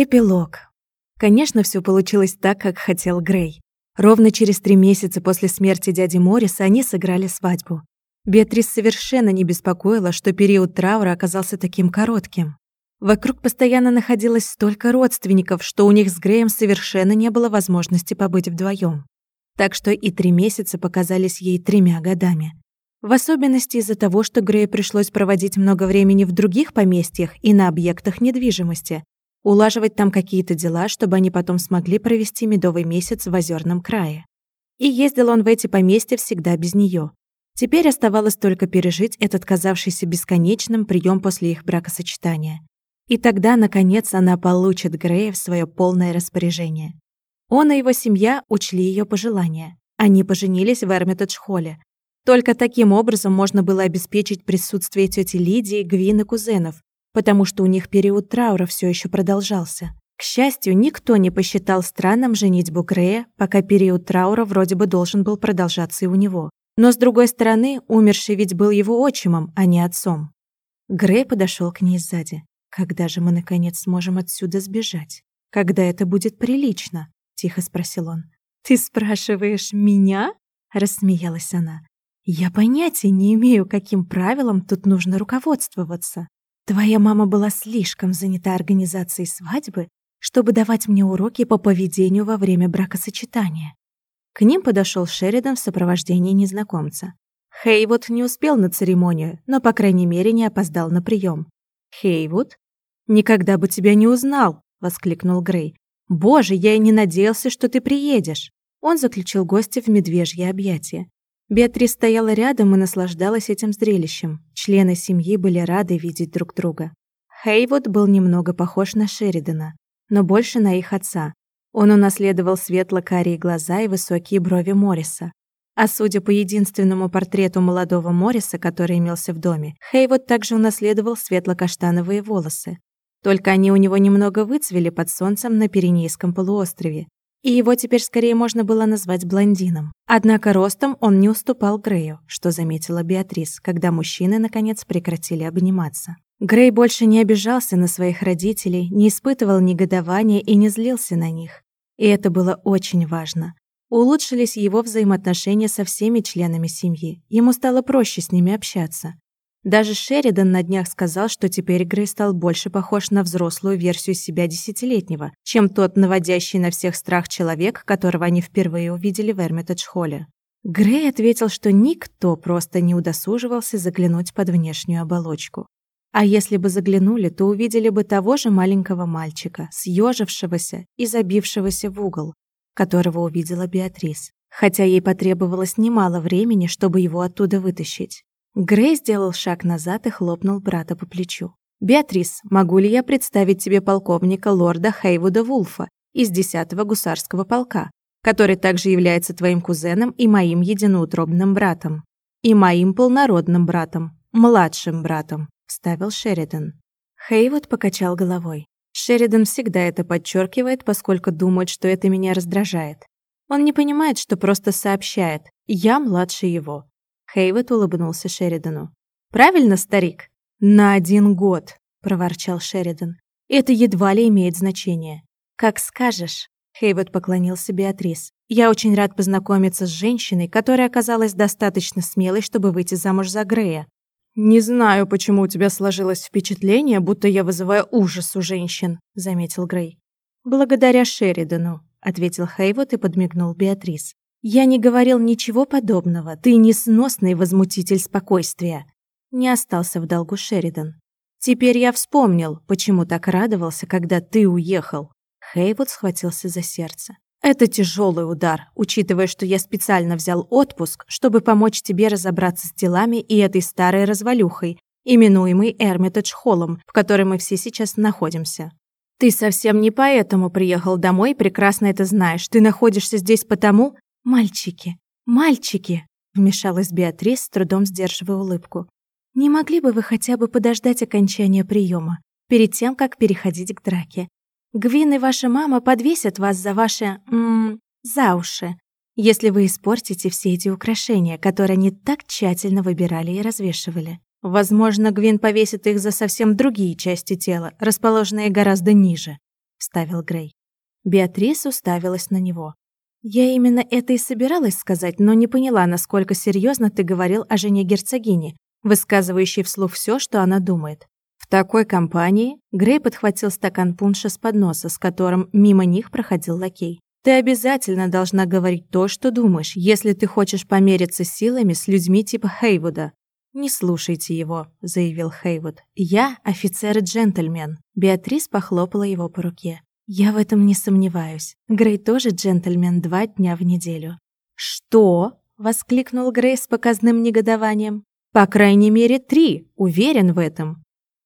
Эпилог. Конечно, все получилось так, как хотел Грей. Ровно через три месяца после смерти дяди Морриса они сыграли свадьбу. Беатрис совершенно не беспокоила, что период траура оказался таким коротким. Вокруг постоянно находилось столько родственников, что у них с Греем совершенно не было возможности побыть вдвоем. Так что и три месяца показались ей тремя годами. В особенности из-за того, что Грею пришлось проводить много времени в других поместьях и на объектах недвижимости, улаживать там какие-то дела, чтобы они потом смогли провести медовый месяц в озерном крае. И ездил он в эти поместья всегда без нее. Теперь оставалось только пережить этот казавшийся бесконечным прием после их бракосочетания. И тогда, наконец, она получит Грея в свое полное распоряжение. Он и его семья учли ее пожелания. Они поженились в Эрмитедж-холле. Только таким образом можно было обеспечить присутствие тети Лидии, Гвин и кузенов, потому что у них период траура все еще продолжался. К счастью, никто не посчитал странным женитьбу Грея, пока период траура вроде бы должен был продолжаться и у него. Но, с другой стороны, умерший ведь был его отчимом, а не отцом. Грей подошел к ней сзади. «Когда же мы, наконец, сможем отсюда сбежать? Когда это будет прилично?» — тихо спросил он. «Ты спрашиваешь меня?» — рассмеялась она. «Я понятия не имею, каким правилам тут нужно руководствоваться. Твоя мама была слишком занята организацией свадьбы, чтобы давать мне уроки по поведению во время бракосочетания. К ним подошел Шеридан в сопровождении незнакомца. Хейвуд не успел на церемонию, но, по крайней мере, не опоздал на прием. «Хейвуд? Никогда бы тебя не узнал!» — воскликнул Грей. «Боже, я и не надеялся, что ты приедешь!» Он заключил гостя в медвежье объятие. Беатрис стояла рядом и наслаждалась этим зрелищем. Члены семьи были рады видеть друг друга. Хейвуд был немного похож на Шеридана, но больше на их отца. Он унаследовал светло-карие глаза и высокие брови Морриса. А судя по единственному портрету молодого Морриса, который имелся в доме, Хейвуд также унаследовал светло-каштановые волосы. Только они у него немного выцвели под солнцем на Пиренейском полуострове, и его теперь скорее можно было назвать блондином. Однако ростом он не уступал Грею, что заметила Беатрис, когда мужчины наконец прекратили обниматься. Грей больше не обижался на своих родителей, не испытывал негодования и не злился на них. И это было очень важно. Улучшились его взаимоотношения со всеми членами семьи. Ему стало проще с ними общаться. Даже Шеридан на днях сказал, что теперь Грей стал больше похож на взрослую версию себя десятилетнего, чем тот наводящий на всех страх человек, которого они впервые увидели в Эрмитедж-холле. Грей ответил, что никто просто не удосуживался заглянуть под внешнюю оболочку. А если бы заглянули, то увидели бы того же маленького мальчика, съежившегося и забившегося в угол, которого увидела Беатрис, хотя ей потребовалось немало времени, чтобы его оттуда вытащить. Грей сделал шаг назад и хлопнул брата по плечу. «Беатрис, могу ли я представить тебе полковника лорда Хейвуда Вулфа из 10-го гусарского полка, который также является твоим кузеном и моим единоутробным братом? И моим полнородным братом, младшим братом», — вставил Шеридан. Хейвуд покачал головой. Шеридан всегда это подчеркивает, поскольку думает, что это меня раздражает. Он не понимает, что просто сообщает «я младше его». Хейвет улыбнулся Шеридану. «Правильно, старик?» «На один год», — проворчал Шеридан. «Это едва ли имеет значение». «Как скажешь», — Хейвет поклонился Беатрис. «Я очень рад познакомиться с женщиной, которая оказалась достаточно смелой, чтобы выйти замуж за Грея. «Не знаю, почему у тебя сложилось впечатление, будто я вызываю ужас у женщин», — заметил Грей. «Благодаря Шеридану», — ответил Хейвот и подмигнул Беатрис. «Я не говорил ничего подобного. Ты несносный возмутитель спокойствия». Не остался в долгу Шеридан. «Теперь я вспомнил, почему так радовался, когда ты уехал». Хейвуд схватился за сердце. «Это тяжелый удар, учитывая, что я специально взял отпуск, чтобы помочь тебе разобраться с делами и этой старой развалюхой, именуемой Эрмитедж-холлом, в которой мы все сейчас находимся. Ты совсем не поэтому приехал домой прекрасно это знаешь. Ты находишься здесь потому, «Мальчики, мальчики!» — вмешалась Беатрис, с трудом сдерживая улыбку. «Не могли бы вы хотя бы подождать окончания приема, перед тем, как переходить к драке? Гвин и ваша мама подвесят вас за ваши... М за уши, если вы испортите все эти украшения, которые они так тщательно выбирали и развешивали. Возможно, Гвин повесит их за совсем другие части тела, расположенные гораздо ниже. вставил Грей. Беатрис уставилась на него. «Я именно это и собиралась сказать, но не поняла, насколько серьезно ты говорил о жене герцогини, высказывающей вслух все, что она думает. В такой компании Грей подхватил стакан пунша с подноса, с которым мимо них проходил лакей. Ты обязательно должна говорить то, что думаешь, если ты хочешь помериться силами с людьми типа Хейвуда. «Не слушайте его», — заявил Хейвуд. «Я офицер и джентльмен». Беатрис похлопала его по руке. «Я в этом не сомневаюсь. Грей тоже джентльмен два дня в неделю». «Что?» — воскликнул Грей с показным негодованием. «По крайней мере, три. Уверен в этом».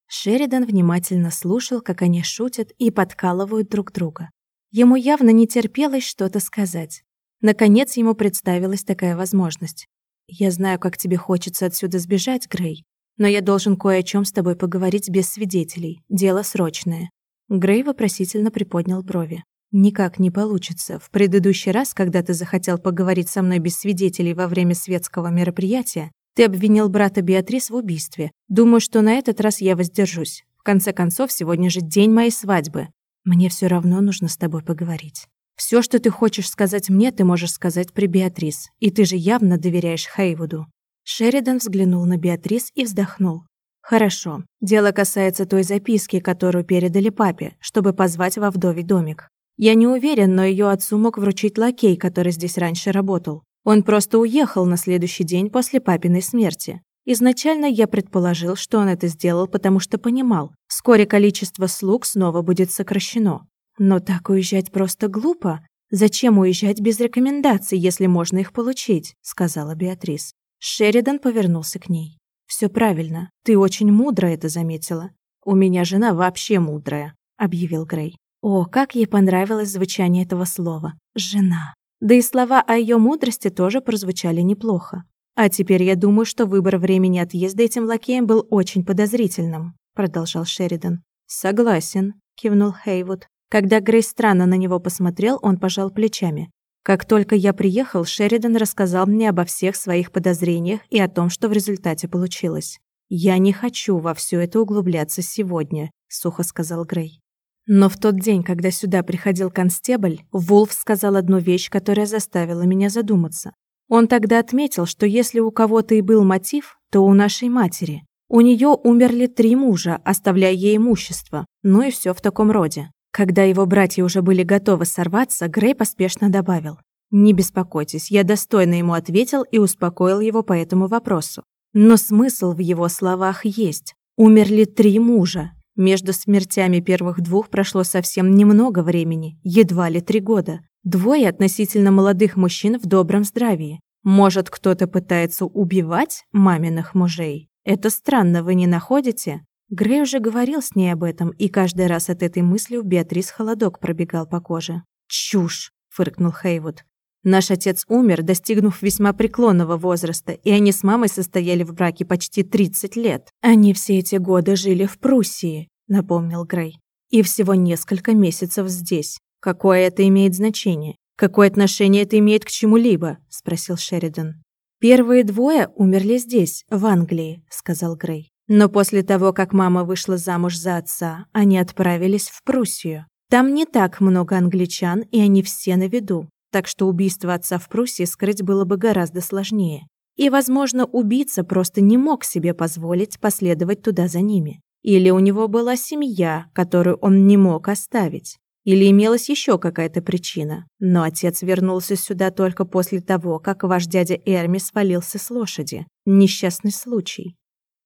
Шеридан внимательно слушал, как они шутят и подкалывают друг друга. Ему явно не терпелось что-то сказать. Наконец ему представилась такая возможность. «Я знаю, как тебе хочется отсюда сбежать, Грей, но я должен кое о чем с тобой поговорить без свидетелей. Дело срочное». Грей вопросительно приподнял брови. «Никак не получится. В предыдущий раз, когда ты захотел поговорить со мной без свидетелей во время светского мероприятия, ты обвинил брата Беатрис в убийстве. Думаю, что на этот раз я воздержусь. В конце концов, сегодня же день моей свадьбы. Мне все равно нужно с тобой поговорить. Все, что ты хочешь сказать мне, ты можешь сказать при Беатрис. И ты же явно доверяешь Хейвуду». Шеридан взглянул на Беатрис и вздохнул. «Хорошо. Дело касается той записки, которую передали папе, чтобы позвать во вдовий домик. Я не уверен, но ее отцу мог вручить лакей, который здесь раньше работал. Он просто уехал на следующий день после папиной смерти. Изначально я предположил, что он это сделал, потому что понимал, вскоре количество слуг снова будет сокращено. Но так уезжать просто глупо. Зачем уезжать без рекомендаций, если можно их получить, сказала Беатрис. Шеридан повернулся к ней. Все правильно. Ты очень мудро это заметила. У меня жена вообще мудрая, объявил Грей. О, как ей понравилось звучание этого слова. Жена. Да и слова о ее мудрости тоже прозвучали неплохо. А теперь я думаю, что выбор времени отъезда этим лакеем был очень подозрительным, продолжал Шеридан. Согласен, кивнул Хейвуд. Когда Грей странно на него посмотрел, он пожал плечами. Как только я приехал, Шеридан рассказал мне обо всех своих подозрениях и о том, что в результате получилось. «Я не хочу во все это углубляться сегодня», — сухо сказал Грей. Но в тот день, когда сюда приходил констебль, Вулф сказал одну вещь, которая заставила меня задуматься. Он тогда отметил, что если у кого-то и был мотив, то у нашей матери. У нее умерли три мужа, оставляя ей имущество, ну и все в таком роде. Когда его братья уже были готовы сорваться, Грей поспешно добавил. «Не беспокойтесь, я достойно ему ответил и успокоил его по этому вопросу. Но смысл в его словах есть. Умерли три мужа. Между смертями первых двух прошло совсем немного времени, едва ли три года. Двое относительно молодых мужчин в добром здравии. Может, кто-то пытается убивать маминых мужей? Это странно, вы не находите? Грей уже говорил с ней об этом, и каждый раз от этой мысли у Беатрис холодок пробегал по коже. «Чушь!» – фыркнул Хейвуд. «Наш отец умер, достигнув весьма преклонного возраста, и они с мамой состояли в браке почти 30 лет. Они все эти годы жили в Пруссии», – напомнил Грей. «И всего несколько месяцев здесь. Какое это имеет значение? Какое отношение это имеет к чему-либо?» – спросил Шеридан. «Первые двое умерли здесь, в Англии», – сказал Грей. Но после того, как мама вышла замуж за отца, они отправились в Пруссию. Там не так много англичан, и они все на виду. Так что убийство отца в Пруссии скрыть было бы гораздо сложнее. И, возможно, убийца просто не мог себе позволить последовать туда за ними. Или у него была семья, которую он не мог оставить. Или имелась еще какая-то причина. Но отец вернулся сюда только после того, как ваш дядя Эрми свалился с лошади. Несчастный случай.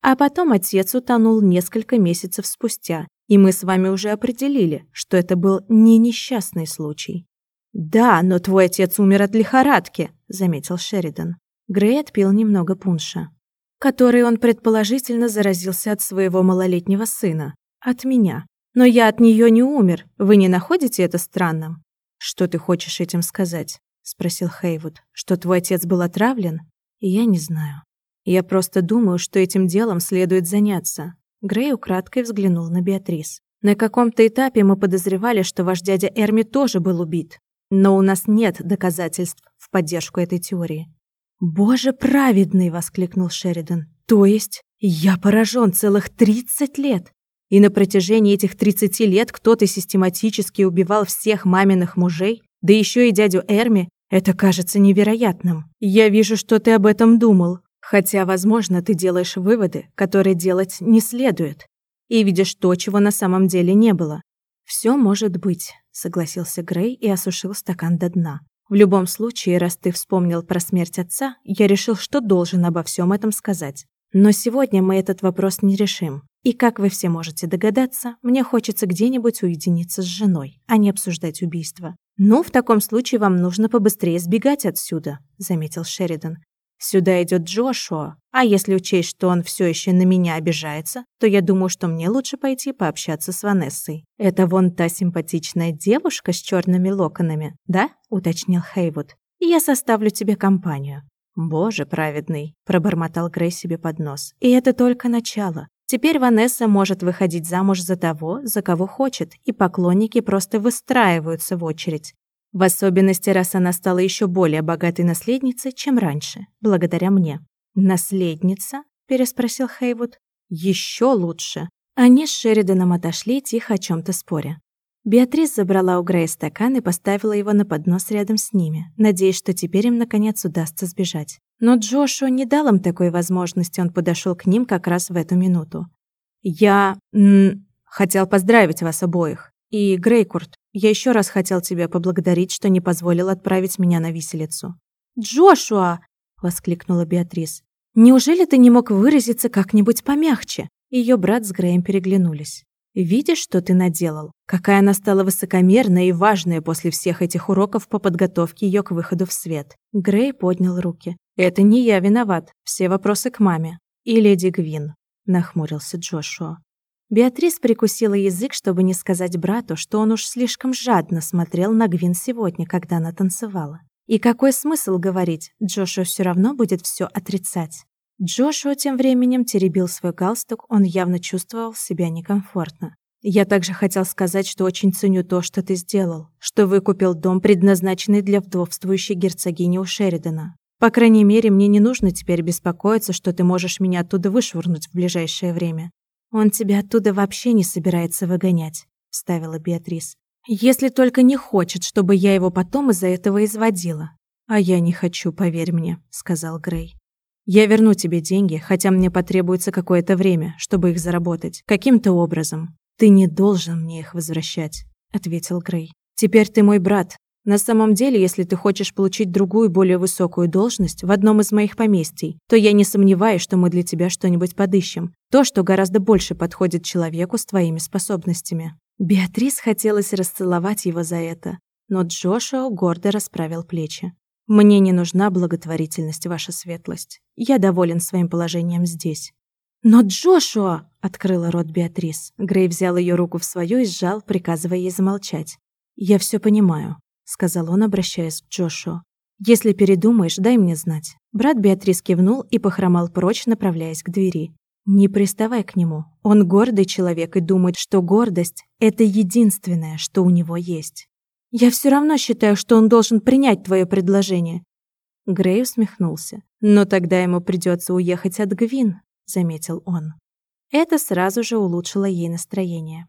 А потом отец утонул несколько месяцев спустя, и мы с вами уже определили, что это был не несчастный случай. «Да, но твой отец умер от лихорадки», — заметил Шеридан. Грей отпил немного пунша, который он предположительно заразился от своего малолетнего сына, от меня. Но я от нее не умер. Вы не находите это странным? Что ты хочешь этим сказать? спросил Хейвуд. Что твой отец был отравлен? Я не знаю. Я просто думаю, что этим делом следует заняться. Грей украдкой взглянул на Беатрис. На каком-то этапе мы подозревали, что ваш дядя Эрми тоже был убит. Но у нас нет доказательств в поддержку этой теории. «Боже праведный!» — воскликнул Шеридан. «То есть я поражен целых 30 лет! И на протяжении этих 30 лет кто-то систематически убивал всех маминых мужей, да еще и дядю Эрми, это кажется невероятным. Я вижу, что ты об этом думал. Хотя, возможно, ты делаешь выводы, которые делать не следует. И видишь то, чего на самом деле не было. Все может быть, согласился Грей и осушил стакан до дна. В любом случае, раз ты вспомнил про смерть отца, я решил, что должен обо всем этом сказать. Но сегодня мы этот вопрос не решим. И как вы все можете догадаться, мне хочется где-нибудь уединиться с женой, а не обсуждать убийство. «Ну, в таком случае вам нужно побыстрее сбегать отсюда», — заметил Шеридан. «Сюда идет Джошуа, а если учесть, что он все еще на меня обижается, то я думаю, что мне лучше пойти пообщаться с Ванессой. Это вон та симпатичная девушка с черными локонами, да?» — уточнил Хейвуд. «Я составлю тебе компанию». «Боже праведный», — пробормотал Грей себе под нос. «И это только начало. Теперь Ванесса может выходить замуж за того, за кого хочет, и поклонники просто выстраиваются в очередь. В особенности, раз она стала еще более богатой наследницей, чем раньше, благодаря мне. «Наследница?» – переспросил Хейвуд. «Еще лучше». Они с Шериданом отошли, тихо о чем то споря. Беатрис забрала у Грея стакан и поставила его на поднос рядом с ними, надеясь, что теперь им наконец удастся сбежать. Но Джошуа не дал им такой возможности, он подошел к ним как раз в эту минуту. «Я... Хотел поздравить вас обоих. И, Грейкурт, я еще раз хотел тебя поблагодарить, что не позволил отправить меня на виселицу». «Джошуа!» — воскликнула Беатрис. «Неужели ты не мог выразиться как-нибудь помягче?» Ее брат с Греем переглянулись. Видишь, что ты наделал? Какая она стала высокомерная и важная после всех этих уроков по подготовке ее к выходу в свет. Грей поднял руки. Это не я виноват. Все вопросы к маме. И леди Гвин, нахмурился Джошуа. Беатрис прикусила язык, чтобы не сказать брату, что он уж слишком жадно смотрел на Гвин сегодня, когда она танцевала. И какой смысл говорить? Джошуа все равно будет все отрицать. Джошуа тем временем теребил свой галстук, он явно чувствовал себя некомфортно. «Я также хотел сказать, что очень ценю то, что ты сделал, что выкупил дом, предназначенный для вдовствующей герцогини у Шеридана. По крайней мере, мне не нужно теперь беспокоиться, что ты можешь меня оттуда вышвырнуть в ближайшее время. Он тебя оттуда вообще не собирается выгонять», — вставила Беатрис. «Если только не хочет, чтобы я его потом из-за этого изводила». «А я не хочу, поверь мне», — сказал Грей. Я верну тебе деньги, хотя мне потребуется какое-то время, чтобы их заработать. Каким-то образом. Ты не должен мне их возвращать, ответил Грей. Теперь ты мой брат. На самом деле, если ты хочешь получить другую, более высокую должность в одном из моих поместий, то я не сомневаюсь, что мы для тебя что-нибудь подыщем. То, что гораздо больше подходит человеку с твоими способностями. Беатрис хотелось расцеловать его за это, но Джошуа гордо расправил плечи. Мне не нужна благотворительность, ваша светлость. Я доволен своим положением здесь. Но Джошуа, открыла рот Беатрис. Грей взял ее руку в свою и сжал, приказывая ей замолчать. Я все понимаю, сказал он, обращаясь к Джошуа. Если передумаешь, дай мне знать. Брат Беатрис кивнул и похромал прочь, направляясь к двери. Не приставай к нему. Он гордый человек и думает, что гордость это единственное, что у него есть. Я все равно считаю, что он должен принять твое предложение. Грей усмехнулся. Но тогда ему придется уехать от Гвин, заметил он. Это сразу же улучшило ей настроение.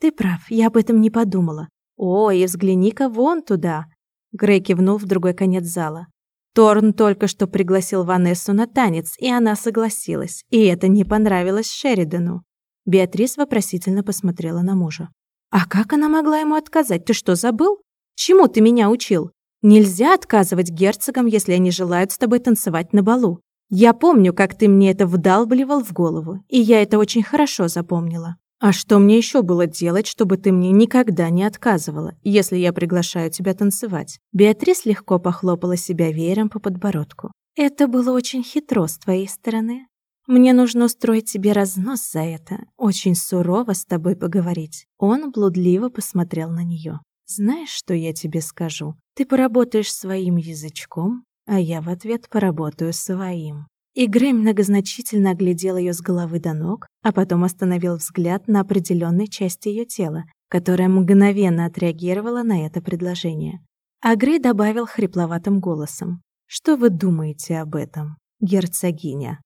Ты прав, я об этом не подумала. О, и взгляни-ка вон туда. Грей кивнул в другой конец зала. Торн только что пригласил Ванессу на танец, и она согласилась. И это не понравилось Шеридану. Беатрис вопросительно посмотрела на мужа. А как она могла ему отказать? Ты что, забыл? Чему ты меня учил? Нельзя отказывать герцогам, если они желают с тобой танцевать на балу. Я помню, как ты мне это вдалбливал в голову, и я это очень хорошо запомнила. А что мне еще было делать, чтобы ты мне никогда не отказывала, если я приглашаю тебя танцевать? Беатрис легко похлопала себя веером по подбородку. Это было очень хитро с твоей стороны. Мне нужно устроить тебе разнос за это. Очень сурово с тобой поговорить. Он блудливо посмотрел на нее. Знаешь, что я тебе скажу? Ты поработаешь своим язычком, а я в ответ поработаю своим. И Грей многозначительно оглядел ее с головы до ног, а потом остановил взгляд на определенной части ее тела, которая мгновенно отреагировала на это предложение. А Грей добавил хрипловатым голосом. «Что вы думаете об этом, герцогиня?»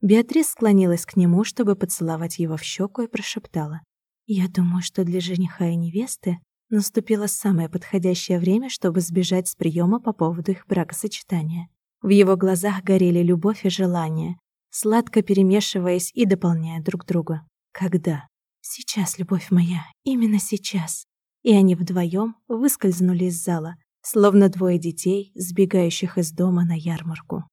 Беатрис склонилась к нему, чтобы поцеловать его в щеку и прошептала. «Я думаю, что для жениха и невесты наступило самое подходящее время, чтобы сбежать с приема по поводу их бракосочетания». В его глазах горели любовь и желание, сладко перемешиваясь и дополняя друг друга. Когда? Сейчас, любовь моя, именно сейчас. И они вдвоем выскользнули из зала, словно двое детей, сбегающих из дома на ярмарку.